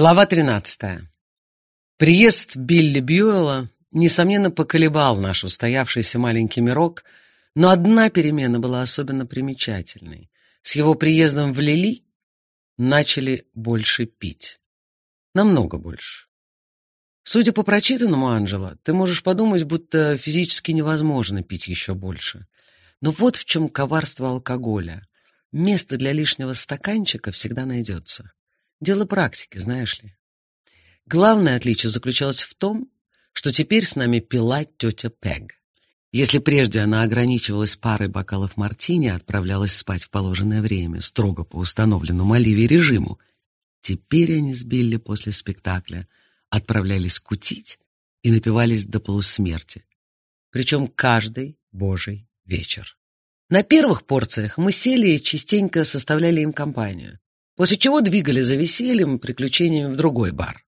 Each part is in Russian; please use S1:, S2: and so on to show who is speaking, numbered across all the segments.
S1: Глава 13. Приезд Билли Бьюэлла, несомненно, поколебал наш устоявшийся маленький мирок, но одна перемена была особенно примечательной. С его приездом в Лили начали больше пить. Намного больше. Судя по прочитанному, Анжела, ты можешь подумать, будто физически невозможно пить еще больше. Но вот в чем коварство алкоголя. Место для лишнего стаканчика всегда найдется. Дело практики, знаешь ли. Главное отличие заключалось в том, что теперь с нами пила тетя Пег. Если прежде она ограничивалась парой бокалов мартини отправлялась спать в положенное время, строго по установленному Оливии режиму, теперь они с Билли после спектакля отправлялись кутить и напивались до полусмерти. Причем каждый божий вечер. На первых порциях мы сели и частенько составляли им компанию после чего двигали за весельем и приключениями в другой бар.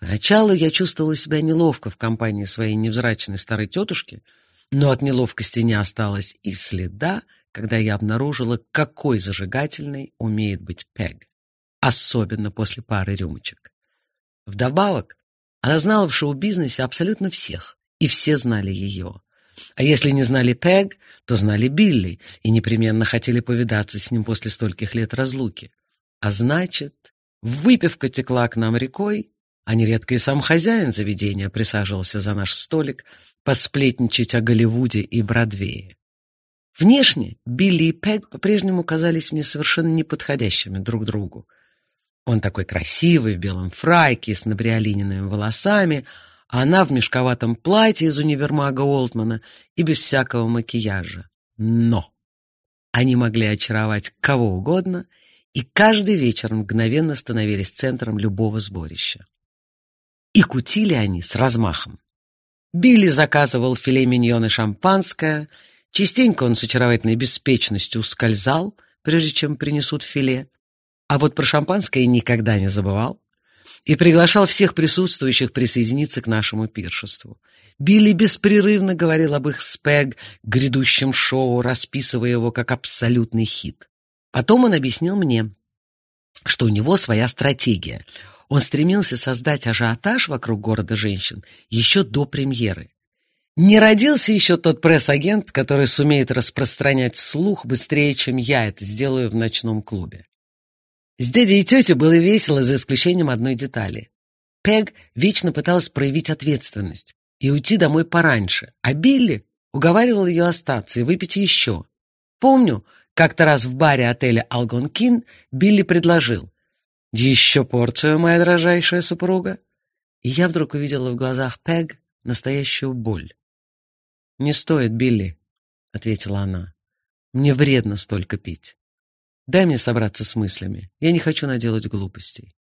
S1: Поначалу я чувствовала себя неловко в компании своей невзрачной старой тетушки, но от неловкости не осталось и следа, когда я обнаружила, какой зажигательной умеет быть Пег, особенно после пары рюмочек. Вдобавок, она знала в шоу-бизнесе абсолютно всех, и все знали ее. А если не знали Пег, то знали Билли и непременно хотели повидаться с ним после стольких лет разлуки. А значит, выпивка текла к нам рекой, а нередко и сам хозяин заведения присаживался за наш столик посплетничать о Голливуде и Бродвее. Внешне Билли и Пег по-прежнему казались мне совершенно неподходящими друг другу. Он такой красивый, в белом фрайке, с набриолиненными волосами, а она в мешковатом платье из универмага Олтмана и без всякого макияжа. Но они могли очаровать кого угодно — и каждый вечер мгновенно становились центром любого сборища. И кутили они с размахом. Билли заказывал филе миньон и шампанское, частенько он с очаровательной беспечностью ускользал, прежде чем принесут филе, а вот про шампанское никогда не забывал и приглашал всех присутствующих присоединиться к нашему пиршеству. Билли беспрерывно говорил об их спег, грядущем шоу, расписывая его как абсолютный хит. Потом он объяснил мне, что у него своя стратегия. Он стремился создать ажиотаж вокруг города женщин еще до премьеры. Не родился еще тот пресс-агент, который сумеет распространять слух быстрее, чем я это сделаю в ночном клубе. С дядей и тетей было весело, за исключением одной детали. Пег вечно пыталась проявить ответственность и уйти домой пораньше, а Билли уговаривал ее остаться и выпить еще. Помню, как-то раз в баре отеля «Алгонкин» Билли предложил «Еще порцию, моя дрожайшая супруга?» И я вдруг увидела в глазах Пег настоящую боль. «Не стоит, Билли», — ответила она. «Мне вредно столько пить. Дай мне собраться с мыслями. Я не хочу наделать глупостей».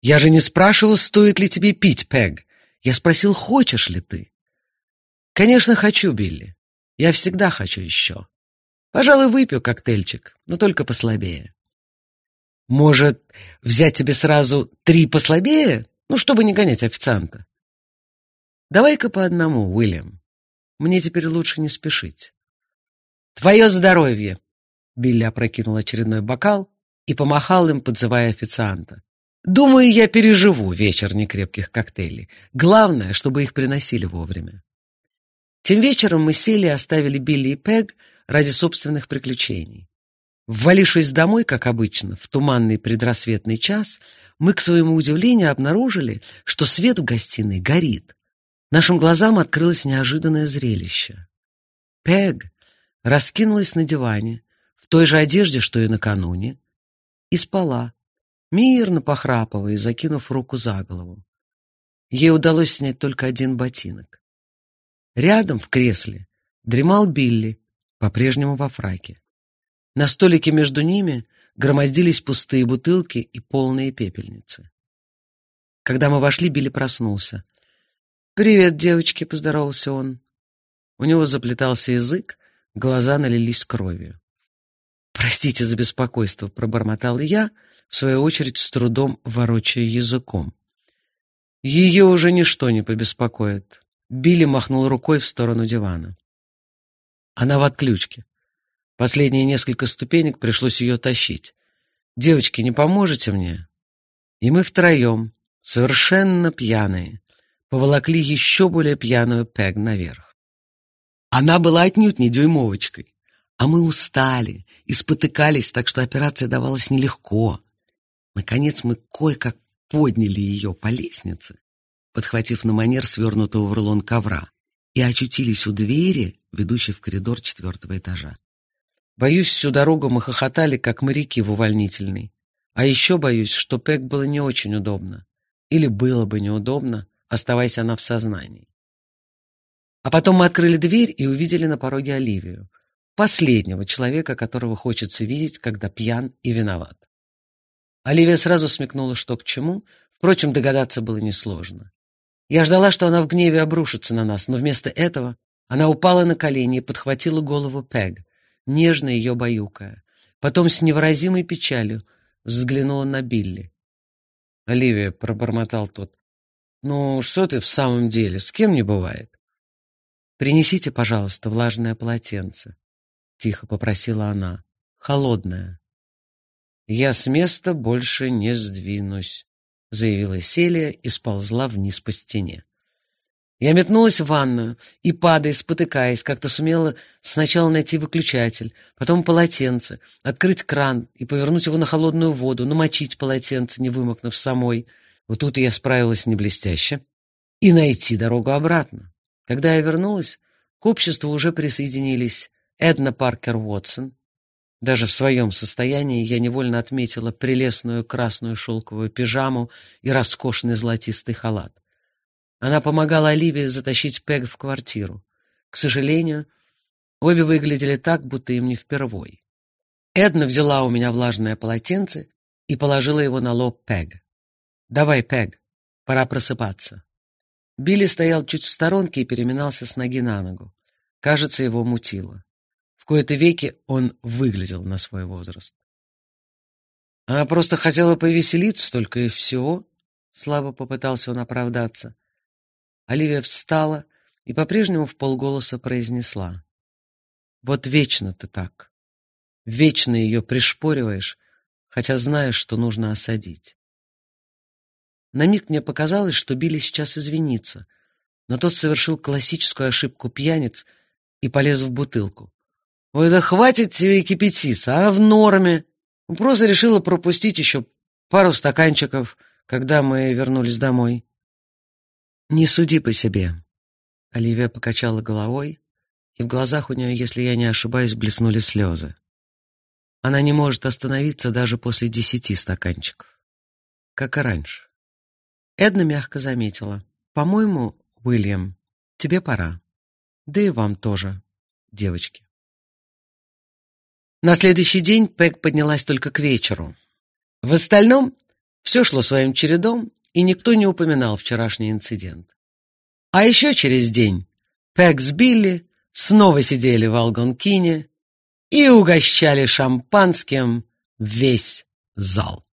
S1: «Я же не спрашивал, стоит ли тебе пить, Пег. Я спросил, хочешь ли ты?» «Конечно, хочу, Билли. Я всегда хочу еще. Пожалуй, выпью коктейльчик, но только послабее. Может, взять тебе сразу три послабее? Ну, чтобы не гонять официанта. Давай-ка по одному, Уильям. Мне теперь лучше не спешить. Твое здоровье! Билли опрокинул очередной бокал и помахал им, подзывая официанта. Думаю, я переживу вечер некрепких коктейлей. Главное, чтобы их приносили вовремя. Тем вечером мы сели и оставили Билли и Пег ради собственных приключений. Ввалившись домой, как обычно, в туманный предрассветный час, мы, к своему удивлению, обнаружили, что свет в гостиной горит. Нашим глазам открылось неожиданное зрелище. Пег раскинулась на диване, в той же одежде, что и накануне, и спала, мирно похрапывая закинув руку за голову. Ей удалось снять только один ботинок. Рядом, в кресле, дремал Билли, по-прежнему во фраке. На столике между ними громоздились пустые бутылки и полные пепельницы. Когда мы вошли, Билли проснулся. «Привет, девочки», — поздоровался он. У него заплетался язык, глаза налились кровью. «Простите за беспокойство», — пробормотал я, в свою очередь с трудом ворочая языком. Ее уже ничто не побеспокоит. Билли махнул рукой в сторону дивана. Она в отключке. Последние несколько ступенек пришлось ее тащить. «Девочки, не поможете мне?» И мы втроем, совершенно пьяные, поволокли еще более пьяную Пэг наверх. Она была отнюдь не дюймовочкой, а мы устали и спотыкались, так что операция давалась нелегко. Наконец мы кое-как подняли ее по лестнице, подхватив на манер свернутого в рулон ковра, и очутились у двери, ведущей в коридор четвертого этажа. Боюсь, всю дорогу мы хохотали, как моряки в увольнительной. А еще боюсь, что Пэк было не очень удобно. Или было бы неудобно, оставаясь она в сознании. А потом мы открыли дверь и увидели на пороге Оливию, последнего человека, которого хочется видеть, когда пьян и виноват. Оливия сразу смекнула, что к чему, впрочем, догадаться было несложно. Я ждала, что она в гневе обрушится на нас, но вместо этого она упала на колени и подхватила голову Пэг, нежно ее баюкая. Потом с невыразимой печалью взглянула на Билли. «Оливия», — пробормотал тот, — «ну что ты в самом деле, с кем не бывает?» «Принесите, пожалуйста, влажное полотенце», — тихо попросила она, — «холодное». «Я с места больше не сдвинусь», — заявила Селия и сползла вниз по стене. Я метнулась в ванную и, падая, спотыкаясь, как-то сумела сначала найти выключатель, потом полотенце, открыть кран и повернуть его на холодную воду, намочить полотенце, не вымокнув самой. Вот тут я справилась не блестяще. И найти дорогу обратно. Когда я вернулась, к обществу уже присоединились Эдна Паркер Уотсон. Даже в своем состоянии я невольно отметила прелестную красную шелковую пижаму и роскошный золотистый халат. Она помогала Оливии затащить Пэг в квартиру. К сожалению, обе выглядели так, будто им не впервой. Эдна взяла у меня влажное полотенце и положила его на лоб Пэг. «Давай, Пэг, пора просыпаться». Билли стоял чуть в сторонке и переминался с ноги на ногу. Кажется, его мутило. Кои-то веки он выглядел на свой возраст. Она просто хотела повеселиться, только и всего. Слабо попытался он оправдаться. Оливия встала и по-прежнему в полголоса произнесла. «Вот вечно ты так. Вечно ее пришпориваешь, хотя знаешь, что нужно осадить». На миг мне показалось, что Билли сейчас извинится, но тот совершил классическую ошибку пьяниц и полез в бутылку. «Ой, хватит кипятиться, а в норме!» Просто решила пропустить еще пару стаканчиков, когда мы вернулись домой. «Не суди по себе». Оливия покачала головой, и в глазах у нее, если я не ошибаюсь, блеснули слезы. Она не может остановиться даже после десяти стаканчиков. Как и раньше. Эдна мягко заметила. «По-моему, Уильям, тебе пора. Да и вам тоже, девочки». На следующий день Пэг поднялась только к вечеру. В остальном все шло своим чередом, и никто не упоминал вчерашний инцидент. А еще через день Пэк с Билли снова сидели в Алгонкине и угощали шампанским весь зал.